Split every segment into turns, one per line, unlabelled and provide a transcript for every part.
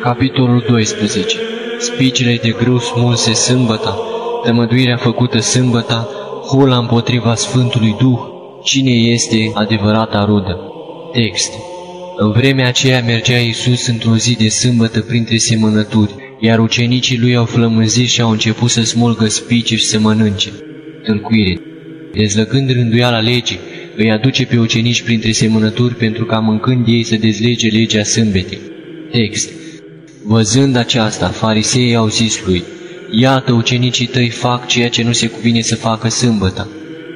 Capitolul 12 Spicile de grâu smulse sâmbăta, tămăduirea făcută sâmbăta, hula împotriva Sfântului Duh, cine este adevărata rudă. Text. În vremea aceea mergea Iisus într-o zi de sâmbătă printre semănături, iar ucenicii lui au flămânzit și au început să smulgă spice și să mănânce. Tâlcuire Dezlăgând rânduiala legii, îi aduce pe ucenici printre semănături pentru ca mâncând ei să dezlege legea sâmbetei. Text Văzând aceasta, fariseii au zis lui, Iată, ucenicii tăi fac ceea ce nu se cuvine să facă sâmbăta.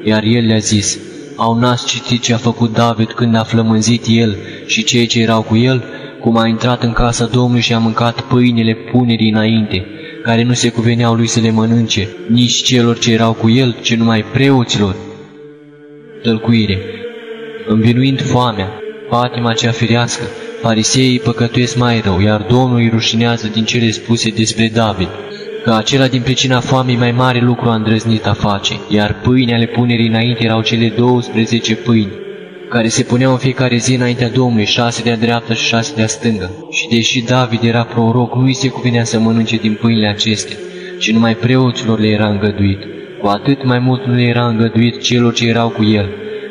Iar el le-a zis, Au n-ați citit ce a făcut David când a flămânzit el și cei ce erau cu el, cum a intrat în casa Domnului și a mâncat pâinile punerii înainte, care nu se cuveneau lui să le mănânce, nici celor ce erau cu el, ci numai preoților. Tălcuire Învinuind foamea, patima cea firească, fariseii păcătuiesc mai rău, iar Domnul îi rușinează din cele spuse despre David, că acela din pricina foamei mai mare lucru a îndrăznit a face, iar pâine ale punerii înainte erau cele 12 pâini, care se puneau în fiecare zi înaintea Domnului, șase de-a dreaptă și șase de-a stângă. Și deși David era proroc, nu îi se cuvenea să mănânce din pâinile acestea, ci numai preoților le era îngăduit. Cu atât mai mult nu le era îngăduit celor ce erau cu el.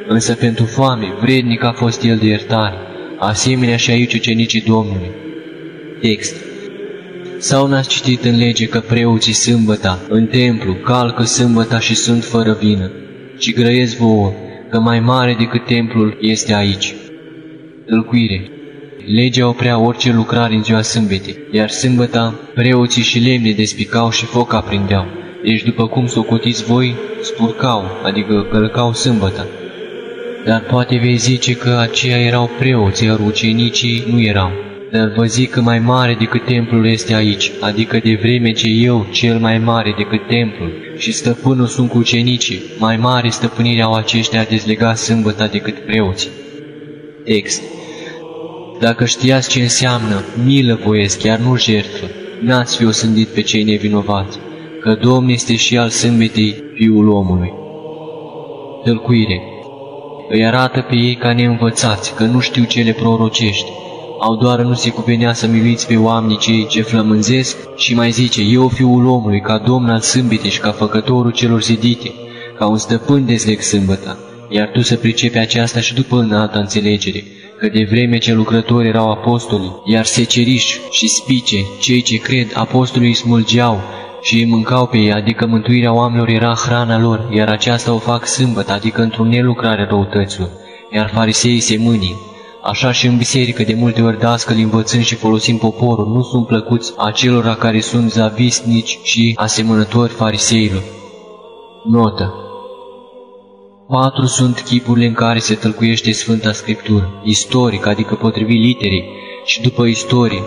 Însă pentru foame, vrednic a fost el de iertare, asemenea și aici ucenicii Domnului. Text Sau n-ați citit în lege că preoții sâmbăta, în templu, calcă sâmbăta și sunt fără vină, ci grăiesc vouă, că mai mare decât templul este aici. Tălcuire Legea oprea orice lucrare în ziua sâmbetei, iar sâmbăta preoții și lemne despicau și foc aprindeau. Deci după cum socotiți voi, spurcau, adică călcau sâmbăta. Dar poate vei zice că aceia erau preoți, iar ucenicii nu erau. Dar vă zic că mai mare decât templul este aici, adică de vreme ce eu, cel mai mare decât templul, și stăpânul sunt cu ucenicii, mai mare stăpânire au aceștia a dezlega sâmbăta decât preoții. Text Dacă știați ce înseamnă milă voiesc, chiar nu jertfă, n-ați fi osândit pe cei nevinovați, că Domn este și al sâmbetei Fiul omului. Tălcuire Îi arată pe ei ca neînvățați, că nu știu cele prorocești, au doar nu se cuvenea să miluiți pe oamenii cei ce flămânzesc și mai zice, eu fiul omului, ca domn al sâmbetei și ca făcătorul celor zidite, ca un stăpân dezleg sâmbăta, iar tu să pricepi aceasta și după în alta înțelegere, că de vreme ce lucrători erau apostoli, iar seceriși și spice, cei ce cred, apostolii îi smulgeau și îi mâncau pe ei, adică mântuirea oamenilor era hrana lor, iar aceasta o fac sâmbătă, adică într-o nelucrare răutăților, iar fariseii se mânii. Așa și în biserică de multe ori dascăli învățând și folosind poporul nu sunt plăcuți acelora care sunt zavisnici și asemănători fariseilor. Notă Patru sunt chipurile în care se tălcuiește Sfânta Scriptură, istoric, adică potrivit literei, și după istorie,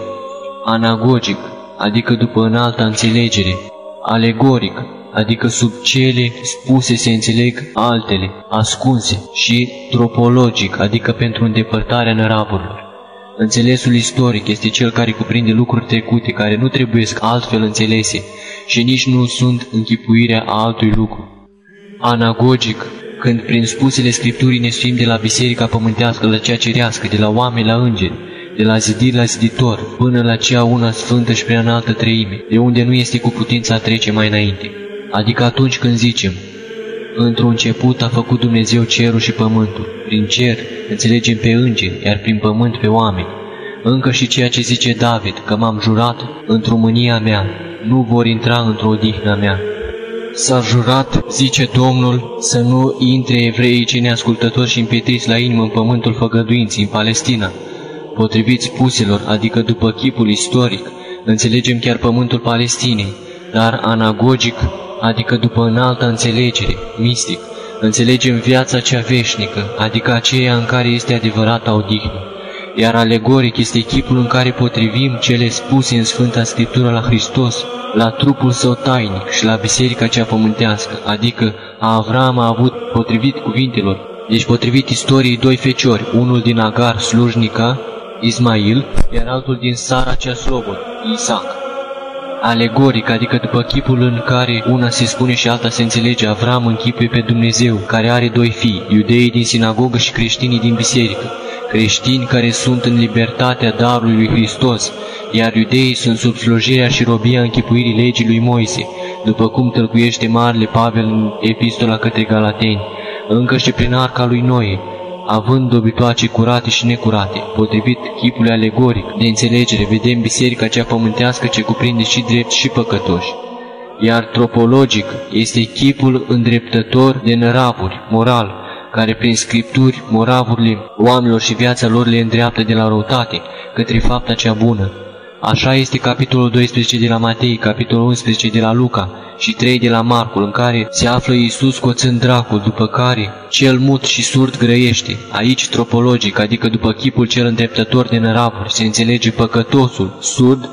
anagogic, adică după înalta înțelegere, alegoric, adică sub cele spuse se înțeleg altele, ascunse, și tropologic, adică pentru îndepărtarea năravurilor. Înțelesul istoric este cel care cuprinde lucruri trecute care nu trebuie altfel înțelese și nici nu sunt închipuirea a altui lucru. Anagogic, când prin spusele Scripturii ne suim de la biserica pământească la cea cerească, de la oameni la îngeri, de la zidit la ziditor, până la cea una sfântă și prea înaltă treime, de unde nu este cu putința a trece mai înainte. Adică atunci când zicem, într-un început a făcut Dumnezeu cerul și pământul, prin cer înțelegem pe îngeri, iar prin pământ pe oameni. Încă și ceea ce zice David, că m-am jurat într-o mânia mea, nu vor intra într-o odihnă mea. S-a jurat, zice Domnul, să nu intre evreii cei neascultători și împietriți la inimă în pământul făgăduinții, în Palestina. Potrivit spuselor, adică după chipul istoric, înțelegem chiar pământul Palestinei, dar anagogic, adică după înaltă înțelegere, mistic, înțelegem viața cea veșnică, adică aceea în care este adevărata odihnă. Iar alegoric este chipul în care potrivim cele spuse în Sfânta Scriptură la Hristos, la trupul său tainic și la biserica cea pământească, adică a Avram a avut potrivit cuvintelor, deci potrivit istoriei doi feciori, unul din Agar, slujnica, Ismail, iar altul din Sara cea slobod, Isaac. Alegoric, adică după chipul în care una se spune și alta se înțelege, Avram închipuie pe Dumnezeu, care are doi fii, iudeii din sinagogă și creștinii din biserică, creștini care sunt în libertatea darului lui Hristos, iar iudeii sunt sub slujirea și robia închipuirii legii lui Moise, după cum tălcuiește Marele Pavel în epistola către Galateni, încă și prin arca lui Noe, având dobitoace curate și necurate, potrivit chipului alegoric de înțelegere, vedem biserica cea pământească ce cuprinde și drept și păcătoși. Iar tropologic este chipul îndreptător de năravuri, moral, care prin scripturi moravurile oamenilor și viața lor le îndreaptă de la răutate către fapta cea bună. Așa este capitolul 12 de la Matei, capitolul 11 de la Luca și 3 de la Marcul, în care se află Iisus coțând dracul, după care cel mut și surd grăiește. Aici tropologic, adică după chipul cel îndreptător de năravuri, se înțelege păcătosul, surd,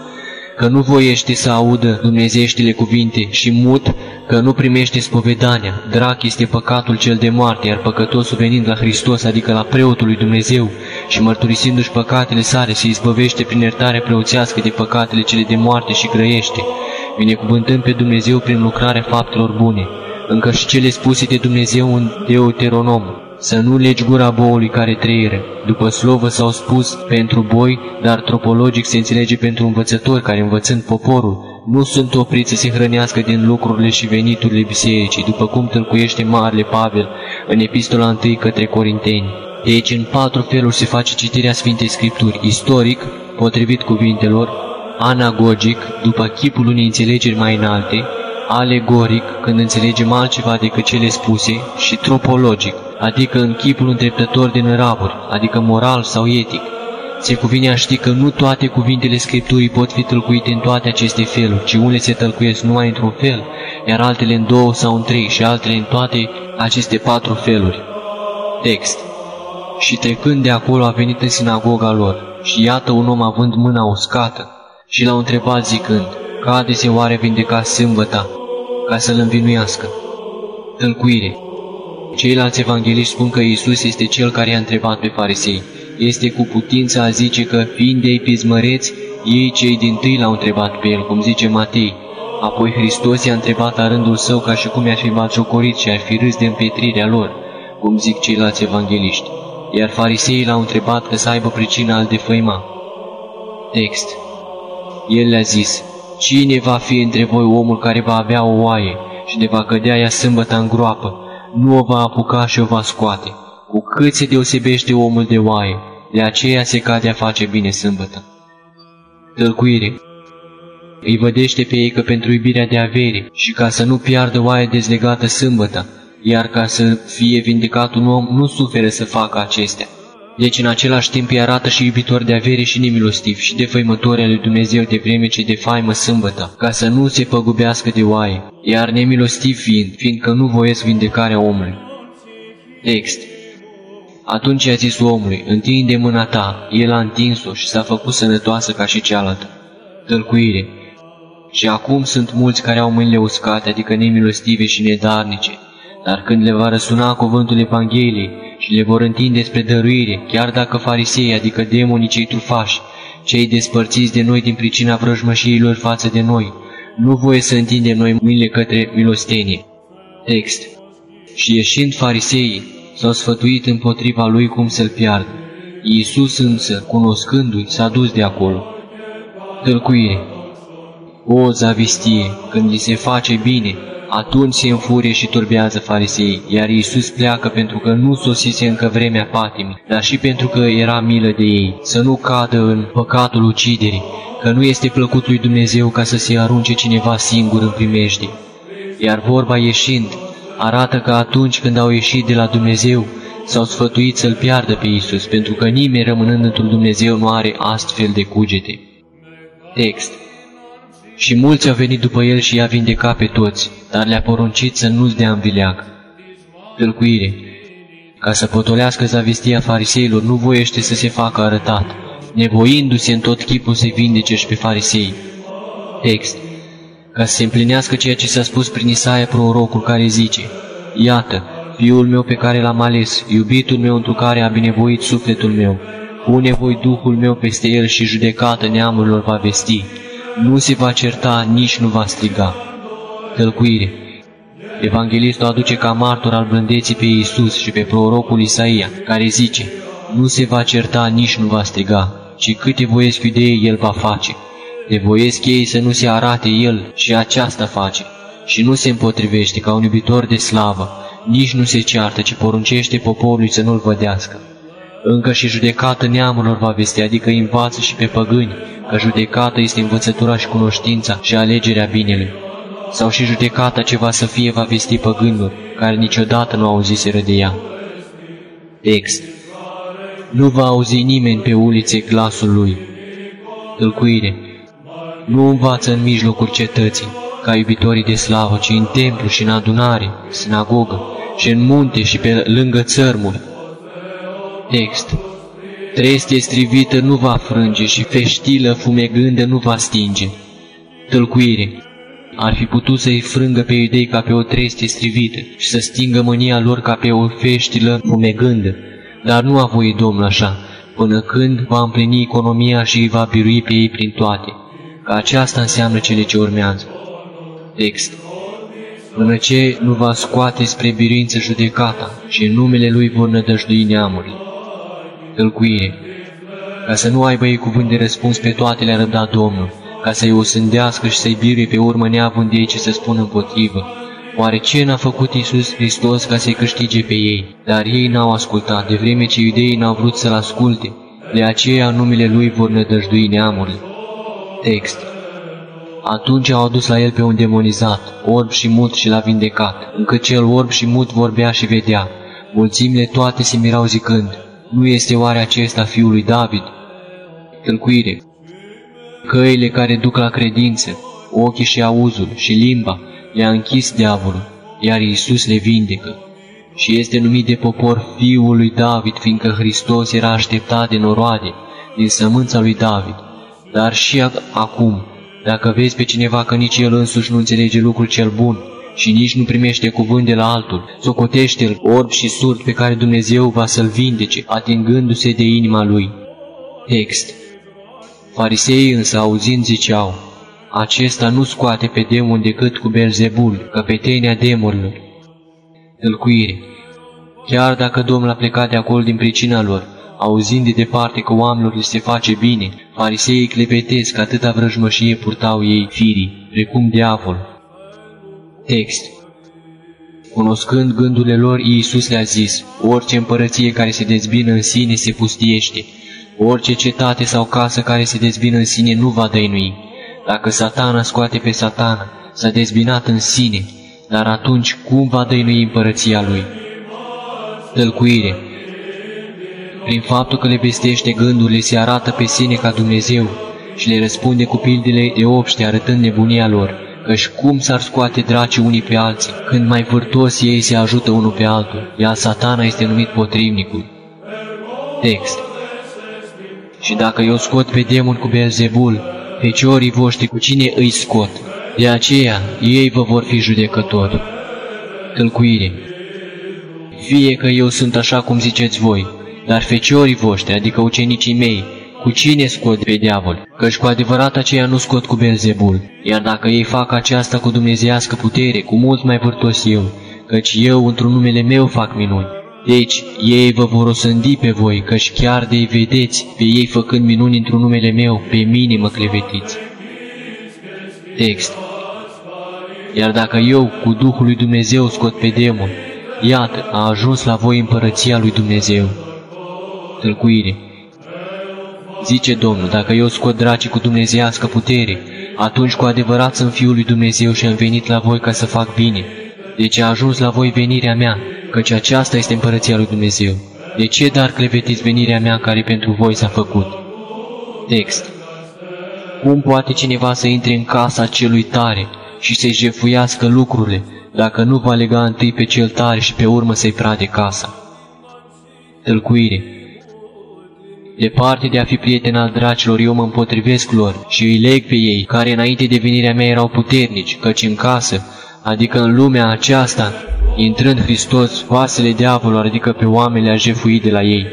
că nu voiește să audă dumnezeieștile cuvinte și mut că nu primește spovedania. Drac este păcatul cel de moarte, iar păcătosul venind la Hristos, adică la preotul lui Dumnezeu și mărturisindu-și păcatele sale, se izbăvește prin iertare preoțească de păcatele cele de moarte și grăiește, binecuvântând pe Dumnezeu prin lucrarea faptelor bune. Încă și cele spuse de Dumnezeu în Deuteronom, să nu legi gura boului care trăire. După slovă s-au spus pentru boi, dar tropologic se înțelege pentru învățători care învățând poporul, nu sunt opriți să se hrănească din lucrurile și veniturile bisericii, după cum tâlcuiește Marele Pavel în epistola 1 către Corinteni. Deci în patru feluri se face citirea Sfintei Scripturi, istoric, potrivit cuvintelor, anagogic, după chipul unei înțelegeri mai înalte, alegoric, când înțelegem altceva decât cele spuse, și tropologic, adică în chipul îndreptător de năravuri, adică moral sau etic. Se cuvine a ști că nu toate cuvintele Scripturii pot fi tălcuite în toate aceste feluri, ci unele se tălcuiesc numai într-un fel, iar altele în două sau în trei și altele în toate aceste patru feluri. Text Și trecând de acolo a venit în sinagoga lor, și iată un om având mâna uscată, și l-au întrebat zicând, Cade-se oare vindeca sâmbăta, ca să-l învinuiască? Tălcuire Ceilalți evangeliști spun că Iisus este cel care i-a întrebat pe farisei. Este cu putință a zice că, fiind ei pismăreți, ei cei din tâi l-au întrebat pe el, cum zice Matei. Apoi Hristos i-a întrebat la rândul său ca și cum i-ar fi batjocorit și ar fi râs de împietrirea lor, cum zic ceilalți evangeliști. Iar fariseii l-au întrebat că să aibă pricina al defăima. Text El le-a zis, Cine va fi între voi omul care va avea o oaie și de va cădea ea sâmbătă în groapă nu o va apuca și o va scoate. Cu cât se deosebește omul de oaie, de aceea se cade a face bine sâmbătă. Tălcuire Îi vădește pe ei că pentru iubirea de avere și ca să nu piardă oaia dezlegată sâmbătă, iar ca să fie vindecat un om, nu suferă să facă acestea. Deci în același timp îi arată și iubitor de avere și nemilostiv și de făimători al lui Dumnezeu de vreme ce de faimă sâmbătă, ca să nu se păgubească de oaie, iar nemilostiv fiind, fiindcă nu voiesc vindecarea omului. Text Atunci a zis omului, întinde mâna ta, el a întins-o și s-a făcut sănătoasă ca și cealaltă. Tălcuire Și acum sunt mulți care au mâinile uscate, adică nemilostive și nedarnice, dar când le va răsuna cuvântul Evangheliei și le vor întinde spre dăruire, chiar dacă farisei, adică demonii cei trufași, cei despărțiți de noi din pricina vrăjmășiilor față de noi, nu voie să întindem noi mâinile către milostenie. Text Și ieșind fariseii, s-au sfătuit împotriva lui cum să-l piardă. Iisus însă, cunoscându-i, s-a dus de acolo. Tălcuire O zavistie, când li se face bine, atunci se înfurie și turbează farisei, iar Iisus pleacă pentru că nu sosise încă vremea patimii, dar și pentru că era milă de ei, să nu cadă în păcatul uciderii, că nu este plăcut lui Dumnezeu ca să se arunce cineva singur în primejdie. Iar vorba ieșind, arată că atunci când au ieșit de la Dumnezeu, s-au sfătuit să-L piardă pe Iisus, pentru că nimeni rămânând într-un Dumnezeu nu are astfel de cugete. Text și mulți au venit după el și i-a vindecat pe toți, dar le-a poruncit să nu-ți dea învileag. Tâlcuire. Ca să potolească zavistia fariseilor, nu voiește să se facă arătat, nevoindu-se în tot chipul să vindece și pe farisei. Text. Ca să se împlinească ceea ce s-a spus prin Isaia prorocul care zice, Iată, Fiul meu pe care l-am ales, iubitul meu întru care a binevoit sufletul meu, pune voi Duhul meu peste el și judecată neamurilor va vesti nu se va certa, nici nu va striga. Tălcuire Evanghelistul aduce ca martor al blândeții pe Iisus și pe prorocul Isaia, care zice, nu se va certa, nici nu va striga, ci câte voiesc iudeii el va face. De voiesc ei să nu se arate el și aceasta face, și nu se împotrivește ca un iubitor de slavă, nici nu se ceartă, ci poruncește poporului să nu-l vădească. Încă și judecată neamurilor va vesti, adică îi învață și pe păgâni, că judecată este învățătura și cunoștința și alegerea binelui. Sau și judecata ce va să fie va vesti păgânilor, care niciodată nu auziseră de ea. Text Nu va auzi nimeni pe ulițe glasul lui. Tălcuire Nu învață în mijlocul cetății, ca iubitorii de slavă, ci în templu și în adunare, sinagogă, și în munte și pe lângă țărmuri. Text Trestie strivită nu va frânge și feștilă fumegândă nu va stinge. Tălcuire ar fi putut să-i frângă pe idei ca pe o trestie strivită și să stingă mânia lor ca pe o feștilă fumegândă, dar nu a voit Domnul așa, până când va împlini economia și îi va birui pe ei prin toate, că aceasta înseamnă cele ce urmează. Text Până ce nu va scoate spre biruință judecata și în numele Lui vor nădăjdui neamurile. Tălcuire Ca să nu aibă ei cuvânt de răspuns pe toate le-a răbdat Domnul, ca să-i osândească și să-i biruie pe urmă neavând ei ce să spună împotrivă. Oare ce n-a făcut Iisus Hristos ca să-i câștige pe ei? Dar ei n-au ascultat, de vreme ce iudeii n-au vrut să-L asculte, de aceea numele Lui vor nădăjdui neamurile. Text Atunci au adus la el pe un demonizat, orb și mut și l-a vindecat, încât cel orb și mut vorbea și vedea. Mulțimile toate se mirau zicând, nu este oare acesta fiul lui David? Tâlcuire Căile care duc la credință, ochii și auzul și limba le-a închis diavolul, iar Iisus le vindecă. Și este numit de popor Fiul lui David, fiindcă Hristos era așteptat de noroade, din sămânța lui David. Dar și acum, dacă vezi pe cineva că nici el însuși nu înțelege lucrul cel bun și nici nu primește cuvânt de la altul, socotește-l orb și surd pe care Dumnezeu va să-l vindece, atingându-se de inima lui. Text Fariseii însă auzind ziceau, acesta nu scoate pe demon decât cu Belzebul, căpetenia demonilor. Tâlcuire Chiar dacă Domnul a plecat de acolo din pricina lor, auzind de departe că oamenilor le se face bine, fariseii clepetesc atâta vrăjmășie purtau ei firii, precum diavol. Text Cunoscând gândurile lor, Iisus le-a zis, orice împărăție care se dezbină în sine se pustiește, Orice cetate sau casă care se dezbină în sine nu va dăinui. Dacă satana scoate pe satana, s-a dezbinat în sine, dar atunci cum va dăinui împărăția lui? Tălcuire Prin faptul că le vestește gândurile, se arată pe sine ca Dumnezeu și le răspunde cu pildele de obște, arătând nebunia lor, căci cum s-ar scoate draci unii pe alții, când mai vârtos ei se ajută unul pe altul, iar satana este numit potrivnicul. Text și dacă eu scot pe demon cu Belzebul, feciorii voștri cu cine îi scot? De aceea ei vă vor fi judecători. Tălcuire Fie că eu sunt așa cum ziceți voi, dar feciorii voștri, adică ucenicii mei, cu cine scot pe diavol? Căci cu adevărat aceia nu scot cu Belzebul, iar dacă ei fac aceasta cu dumnezeiască putere, cu mult mai vârtos eu, căci eu într-un numele meu fac minuni. Deci, ei vă vor osândi pe voi, căci chiar de-i vedeți pe ei făcând minuni într-un numele meu, pe mine mă clevetiți. Text Iar dacă eu, cu Duhul lui Dumnezeu, scot pe demon, iată, a ajuns la voi împărăția lui Dumnezeu. Tălcuire Zice Domnul, dacă eu scot dracii cu dumnezeiască putere, atunci cu adevărat sunt Fiul lui Dumnezeu și am venit la voi ca să fac bine. Deci a ajuns la voi venirea mea, căci aceasta este împărăția lui Dumnezeu. De ce dar clevetiți venirea mea care pentru voi s-a făcut? Text Cum poate cineva să intre în casa celui tare și să-i jefuiască lucrurile, dacă nu va lega întâi pe cel tare și pe urmă să-i prade casa? Tălcuire Departe de a fi prieten al dracilor, eu mă împotrivesc lor și îi leg pe ei, care înainte de venirea mea erau puternici, căci în casă, adică în lumea aceasta, Intrând Hristos, vasele diavolului adică pe oameni le-a jefuit de la ei.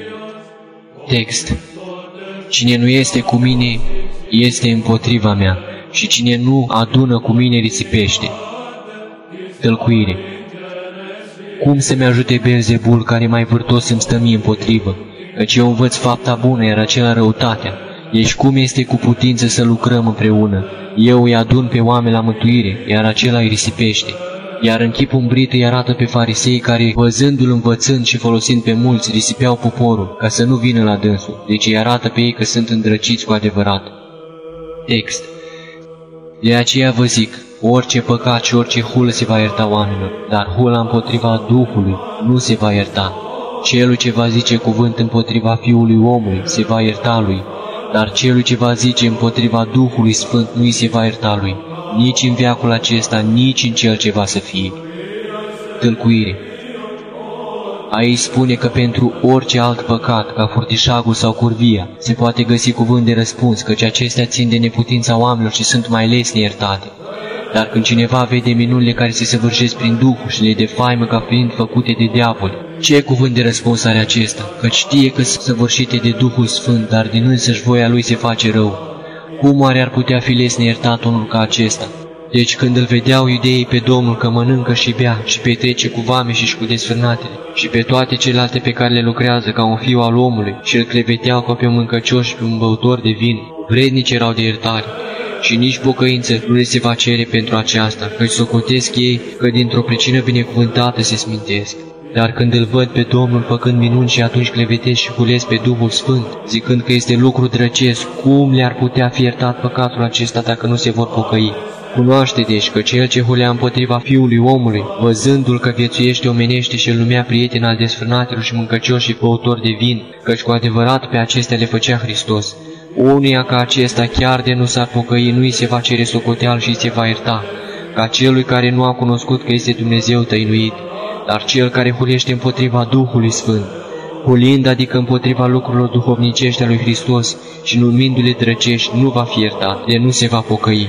Text Cine nu este cu mine, este împotriva mea, și cine nu adună cu mine risipește. Tălcuire Cum să-mi ajute Belzebul care mai vârtos să-mi stă mie împotrivă? Căci eu învăț fapta bună, iar acela răutatea. Ești cum este cu putință să lucrăm împreună. Eu îi adun pe oameni la mântuire, iar acela îi risipește. Iar în chip umbrit îi arată pe farisei care, văzându-l învățând și folosind pe mulți, risipeau poporul, ca să nu vină la dânsul. Deci îi arată pe ei că sunt îndrăciți cu adevărat. Text De aceea vă zic, orice păcat și orice hulă se va ierta oamenilor, dar hula împotriva Duhului nu se va ierta. Celul ce va zice cuvânt împotriva Fiului omului se va ierta lui, dar celui ce va zice împotriva Duhului Sfânt nu îi se va ierta lui, nici în veacul acesta, nici în cel ce va să fie. Tâlcuire Aici spune că pentru orice alt păcat, ca furtișagul sau curvia, se poate găsi cuvânt de răspuns, căci acestea țin de neputința oamenilor și sunt mai lesne iertate. Dar când cineva vede minunile care se săvârșesc prin Duhul și le defaimă ca fiind făcute de diavol, ce cuvânt de răspuns are acesta? Că știe că sunt săvârșite de Duhul Sfânt, dar din însăși voia lui se face rău. Cum oare ar putea fi lesne iertat unul ca acesta? Deci când îl vedeau iudeii pe Domnul că mănâncă și bea și petrece cu vame și cu desfrânatele și pe toate celelalte pe care le lucrează ca un fiu al omului și îl cleveteau ca pe un mâncăcios și pe un băutor de vin, vrednici erau de iertare și nici pocăință nu le se va cere pentru aceasta, căci socotesc ei că dintr-o pricină binecuvântată se smintesc. Dar când îl văd pe Domnul făcând minuni și atunci clevetesc și culesc pe Duhul Sfânt, zicând că este lucru drăcesc, cum le-ar putea fi iertat păcatul acesta dacă nu se vor pocăi? Cunoaște deci că cel ce hulea împotriva Fiului omului, văzându-l că viețuiește omenește și îl numea prieten al desfrânatelor și mâncăcioși și băutor de vin, căci cu adevărat pe acestea le făcea Hristos. Unia ca acesta chiar de nu s-ar pocăi, nu îi se va cere socoteal și îi se va ierta, ca celui care nu a cunoscut că este Dumnezeu tăinuit, dar cel care hulește împotriva Duhului Sfânt, hulind adică împotriva lucrurilor duhovnicești a lui Hristos și numindu-le drăcești, nu va fi iertat, de nu se va pocăi.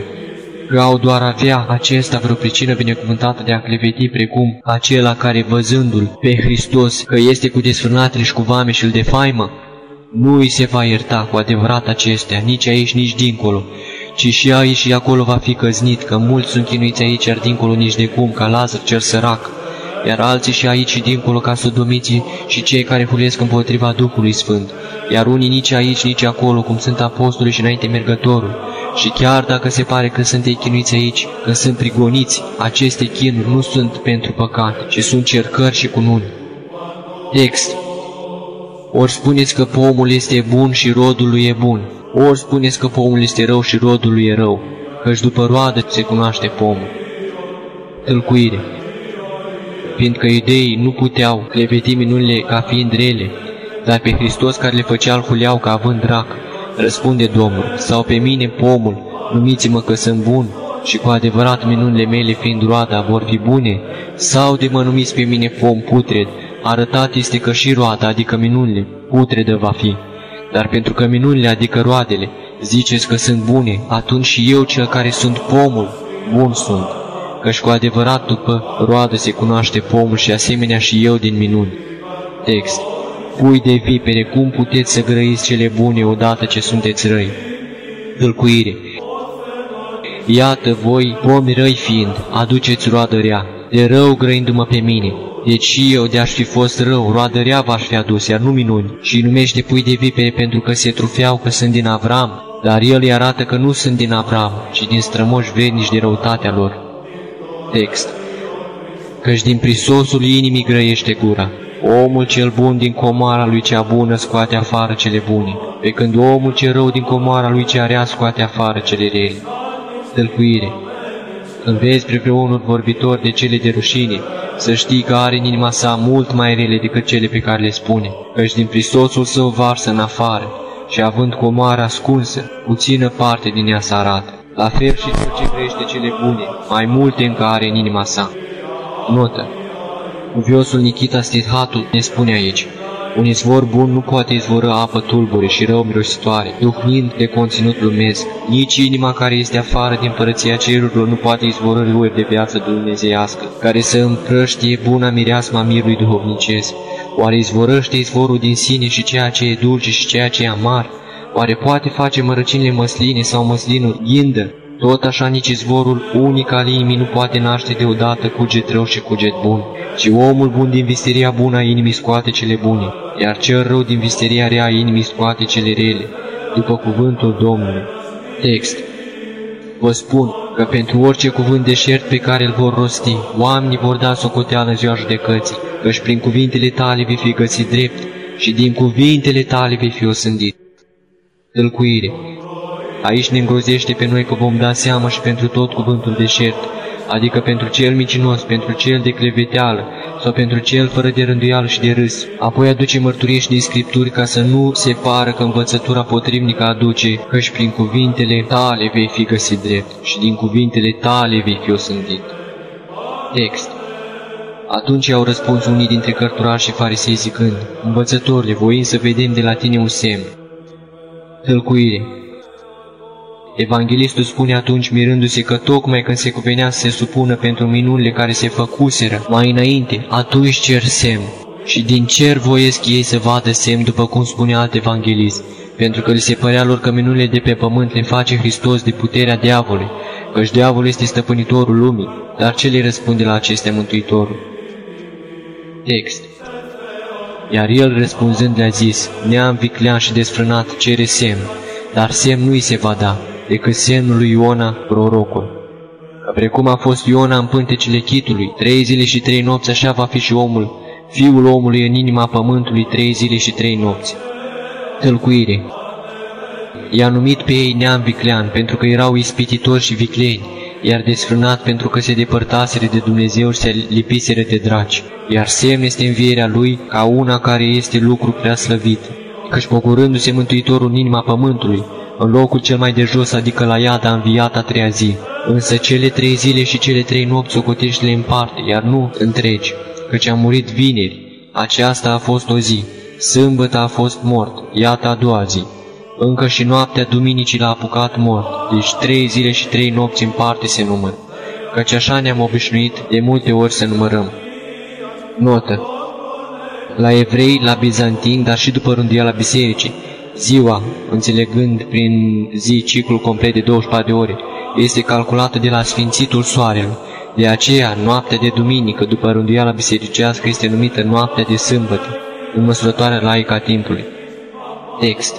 Că au doar avea acesta vreo pricină binecuvântată de a cleveti precum acela care, văzându-l pe Hristos, că este cu desfrânatele și cu vame și îl defaimă, nu îi se va ierta cu adevărat acestea, nici aici, nici dincolo, ci și aici și acolo va fi căznit, că mulți sunt chinuiți aici, iar dincolo nici de cum, ca Lazar cel sărac, iar alții și aici și dincolo ca sodomiții și cei care hulesc împotriva Duhului Sfânt, iar unii nici aici, nici acolo, cum sunt apostolii și înainte mergătorul. Și chiar dacă se pare că sunt ei chinuiți aici, că sunt prigoniți, aceste chinuri nu sunt pentru păcat, ci sunt cercări și cununi. Text ori spuneți că pomul este bun și rodul lui e bun, ori spuneți că pomul este rău și rodul lui e rău, căci după roadă se cunoaște pomul. Tâlcuire Fiindcă iudeii nu puteau cleveti minunile ca fiind rele, dar pe Hristos care le făcea al huleau ca având drac, răspunde Domnul, sau pe mine pomul, numiți-mă că sunt bun, și cu adevărat minunile mele fiind roada vor fi bune, sau de mă numiți pe mine pom putred, arătat este că și roada, adică minunile, putredă va fi. Dar pentru că minunile, adică roadele, ziceți că sunt bune, atunci și eu, cel care sunt pomul, bun sunt. Căci cu adevărat după roadă se cunoaște pomul și asemenea și eu din minuni. Text Pui de vipere, cum puteți să grăiți cele bune odată ce sunteți răi? Tâlcuire Iată voi, pomi răi fiind, aduceți roadă rea, de rău grăindu-mă pe mine, deci și eu de-aș fi fost rău, roadă rea v-aș fi adus, iar nu minuni. Și numește pui de vipere pentru că se trufeau că sunt din Avram, dar el îi arată că nu sunt din Avram, ci din strămoși vrednici de răutatea lor. Text Căci din prisosul inimii grăiește gura. Omul cel bun din comara lui cea bună scoate afară cele bune, pe când omul cel rău din comara lui cea rea scoate afară cele rele. Tălcuire Când vezi pe vreunul vorbitor de cele de rușine, să știi că are în inima sa mult mai rele decât cele pe care le spune, căci din prisosul său varsă în afară și având comoara ascunsă, puțină parte din ea să arată. La fel și tot ce crește cele bune, mai multe încă are în inima sa. Notă. Cuviosul Nikita Stidhatul ne spune aici, un izvor bun nu poate izvoră apă tulbure și rău mirositoare, duhnind de conținut lumesc. Nici inima care este afară din părăția cerurilor nu poate izvoră râuri de viață dumnezeiască, care să împrăștie buna mireasma mirului duhovnicesc. Oare izvorăște izvorul din sine și ceea ce e dulce și ceea ce e amar? Oare poate face mărăcinile măsline sau măslinuri ghindă? Tot așa nici izvorul unic al inimii nu poate naște deodată cuget rău și cuget bun, ci omul bun din visteria bună a inimii scoate cele bune, iar cel rău din visteria rea a inimii scoate cele rele, după cuvântul Domnului. Text Vă spun că pentru orice cuvânt deșert pe care îl vor rosti, oamenii vor da socoteală în ziua judecății, căci prin cuvintele tale vei fi găsit drept și din cuvintele tale vei fi osândit. Tălcuire Aici ne îngrozește pe noi că vom da seama și pentru tot cuvântul deșert, adică pentru cel micinos, pentru cel de cleveteală sau pentru cel fără de rânduială și de râs. Apoi aduce mărturie și din Scripturi ca să nu se pară că învățătura potrivnică aduce, căci prin cuvintele tale vei fi găsit drept și din cuvintele tale vei fi osândit. Text atunci au răspuns unii dintre cărturași și farisei zicând, Învățătorile, voim să vedem de la tine un semn. Tălcuire Evanghelistul spune atunci mirându-se că tocmai când se cuvenea să se supună pentru minunile care se făcuseră mai înainte, atunci cer semn. Și din cer voiesc ei să vadă semn, după cum spune alt evanghelist, pentru că li se părea lor că minunile de pe pământ le face Hristos de puterea diavolului, căci diavolul este stăpânitorul lumii, dar ce le răspunde la aceste Mântuitorul? Text Iar el răspunzând le-a zis, neam viclean și desfrânat cere semn, dar semn nu-i se va da, decât semnul lui Iona, prorocul. Că precum a fost Iona în pântecele chitului, trei zile și trei nopți, așa va fi și omul, fiul omului în inima pământului, trei zile și trei nopți. Tălcuire I-a numit pe ei neam viclean, pentru că erau ispititori și vicleni, iar desfrânat pentru că se depărtaseră de Dumnezeu și se lipiseră de draci, iar semn este învierea lui ca una care este lucru prea slăvit, căci pogorându-se Mântuitorul în inima pământului, în locul cel mai de jos, adică la iad, a înviat a treia zi. Însă cele trei zile și cele trei nopți socotește-le în parte, iar nu întregi, căci a murit vineri. Aceasta a fost o zi. Sâmbătă a fost mort, iată a doua zi. Încă și noaptea duminicii l-a apucat mort, deci trei zile și trei nopți în parte se număr, căci așa ne-am obișnuit de multe ori să numărăm. Notă La evrei, la bizantini, dar și după la bisericii, Ziua, înțelegând prin zi ciclul complet de 24 de ore, este calculată de la sfințitul soarelui. De aceea, noaptea de duminică, după rânduiala bisericească, este numită noaptea de sâmbătă, în măsurătoarea laică a timpului. Text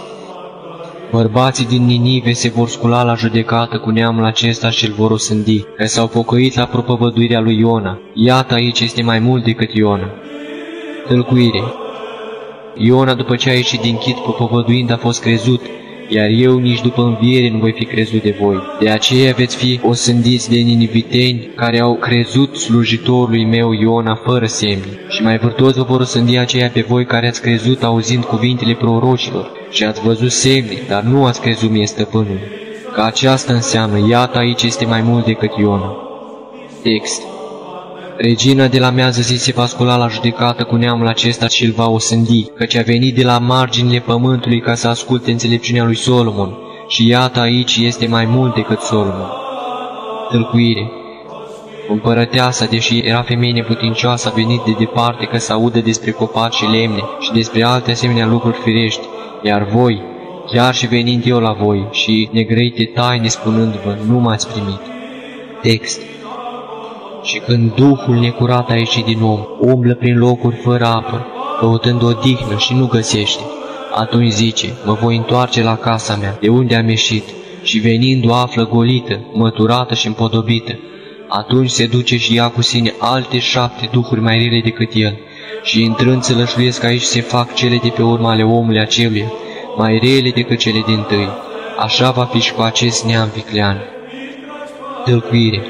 Bărbații din Ninive se vor scula la judecată cu neamul acesta și îl vor osândi, că s-au pocăit la propovăduirea lui Iona. Iată aici este mai mult decât Iona. Tălcuire Iona, după ce a ieșit din chit propovăduind, a fost crezut, iar eu nici după înviere nu voi fi crezut de voi. De aceea veți fi osândiți de niniviteni care au crezut slujitorului meu Iona fără semne. Și mai vârtos vă vor osândi aceia pe voi care ați crezut auzind cuvintele prorocilor și ați văzut semne, dar nu ați crezut mie stăpânul. Că aceasta înseamnă, iată aici este mai mult decât Iona. Text Regina de la mează zi se va scula la judecată cu neamul acesta și îl va osândi, căci a venit de la marginile pământului ca să asculte înțelepciunea lui Solomon, și iată aici este mai mult decât Solomon. Tâlcuire Împărăteasa, deși era femeie neputincioasă, a venit de departe ca să audă despre copaci și lemne și despre alte asemenea lucruri firești, iar voi, chiar și venind eu la voi și negrăite taine spunându-vă, nu m-ați primit. Text și când Duhul necurat a ieșit din om, umblă prin locuri fără apă, căutând o dihnă și nu găsește. Atunci zice, mă voi întoarce la casa mea, de unde am ieșit, și venind o află golită, măturată și împodobită. Atunci se duce și ia cu sine alte șapte duhuri mai rele decât el, și intrând să lășluiesc aici se fac cele de pe urma ale omului aceluia, mai rele decât cele din tâi. Așa va fi și cu acest neam viclean. Tălcuire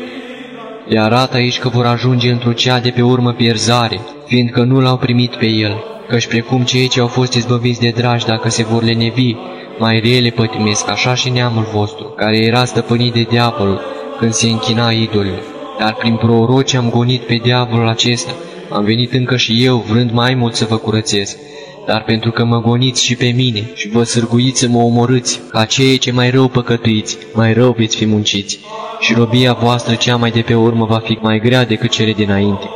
le arată aici că vor ajunge într-o cea de pe urmă pierzare, fiindcă nu l-au primit pe el, căci precum cei ce au fost izbăviți de dragi dacă se vor lenevi, mai rele pătimesc așa și neamul vostru, care era stăpânit de diavolul când se închina idolul. Dar prin proroci am gonit pe diavolul acesta, am venit încă și eu, vrând mai mult să vă curățesc, dar pentru că mă goniți și pe mine și vă sârguiți să mă omorâți, ca cei ce mai rău păcătuiți, mai rău veți fi munciți, și robia voastră cea mai de pe urmă va fi mai grea decât cele dinainte.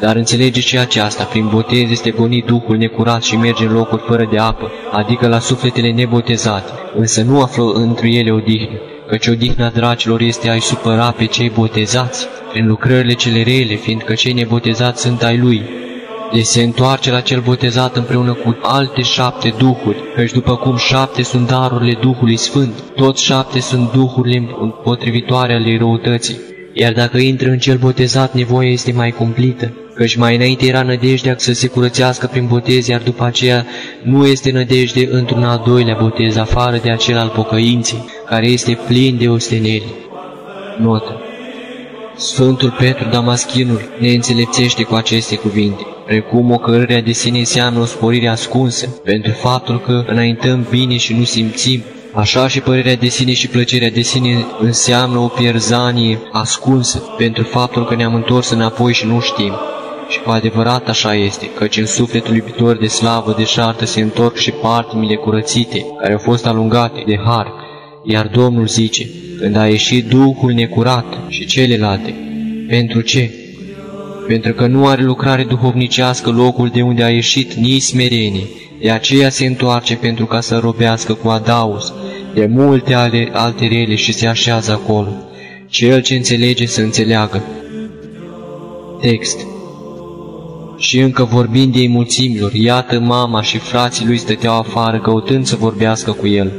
Dar înțelegeți și aceasta, prin botez este gonit Duhul necurat și merge în locuri fără de apă, adică la sufletele nebotezate, însă nu află între ele odihnă, căci odihna dracilor este ai supăra pe cei botezați prin lucrările cele rele, fiindcă cei nebotezați sunt ai lui. Deci se întoarce la cel botezat împreună cu alte șapte duhuri, căci după cum șapte sunt darurile Duhului Sfânt, toți șapte sunt duhurile împotrivitoare ale răutății. Iar dacă intră în cel botezat, nevoia este mai cumplită, căci mai înainte era nădejdea să se curățească prin botez, iar după aceea nu este nădejde într-un al doilea botez, afară de acel al pocăinții, care este plin de osteneli. Notă. Sfântul Petru Damaschinul ne înțelepțește cu aceste cuvinte, precum o cărărea de sine înseamnă o sporire ascunsă, pentru faptul că înaintăm bine și nu simțim, Așa și părerea de sine și plăcerea de sine înseamnă o pierzanie ascunsă pentru faptul că ne-am întors înapoi și nu știm. Și cu adevărat așa este, căci în sufletul iubitor de slavă de șartă se întorc și patimile curățite, care au fost alungate de har, iar Domnul zice, când a ieșit Duhul necurat și celelalte, pentru ce? Pentru că nu are lucrare duhovnicească locul de unde a ieșit nici smerenie, de aceea se întoarce pentru ca să robească cu adaus de multe ale alte rele și se așează acolo. Cel ce înțelege să înțeleagă. Text Și încă vorbind ei mulțimilor, iată mama și frații lui stăteau afară căutând să vorbească cu el.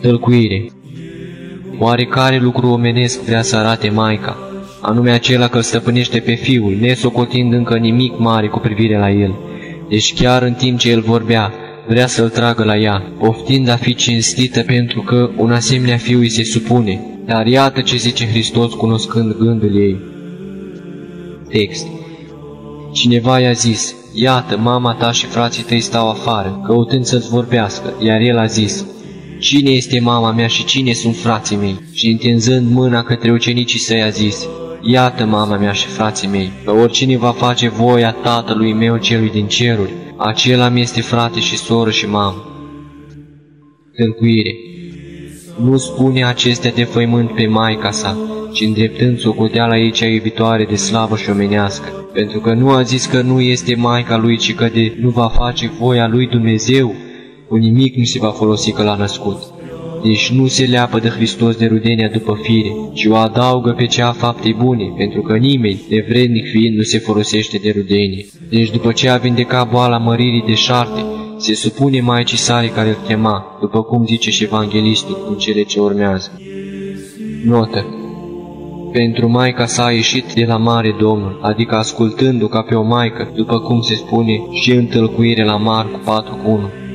Tălcuire Oarecare lucru omenesc vrea să arate Maica, anume acela că îl stăpânește pe fiul, nesocotind încă nimic mare cu privire la el. Deci chiar în timp ce el vorbea, vrea să-l tragă la ea, poftind a fi cinstită pentru că un asemenea fiu îi se supune. Dar iată ce zice Hristos cunoscând gândul ei. Text Cineva i-a zis, iată, mama ta și frații tăi stau afară, căutând să-ți vorbească, iar el a zis, Cine este mama mea și cine sunt frații mei? Și întinzând mâna către ucenicii săi a zis, Iată mama mea și frații mei, că oricine va face voia tatălui meu celui din ceruri, acela mi este frate și soră și mamă. Tâlcuire Nu spune acestea de făimânt pe Maica sa, ci îndreptând socoteala ei cea iubitoare de slavă și omenească, pentru că nu a zis că nu este Maica lui, ci că de nu va face voia lui Dumnezeu, cu nimic nu se va folosi că l-a născut. Deci nu se leapă de Hristos de rudenia după fire, ci o adaugă pe cea faptei bune, pentru că nimeni, nevrednic fiind, nu se folosește de rudenie. Deci după ce a vindecat boala măririi de șarte, se supune Maicii sale care îl chema, după cum zice și Evanghelistul în cele ce urmează. Notă pentru Maica sa a ieșit de la mare Domnul, adică ascultându-o ca pe o Maică, după cum se spune și în tălcuire la Marcu 4 cu 1.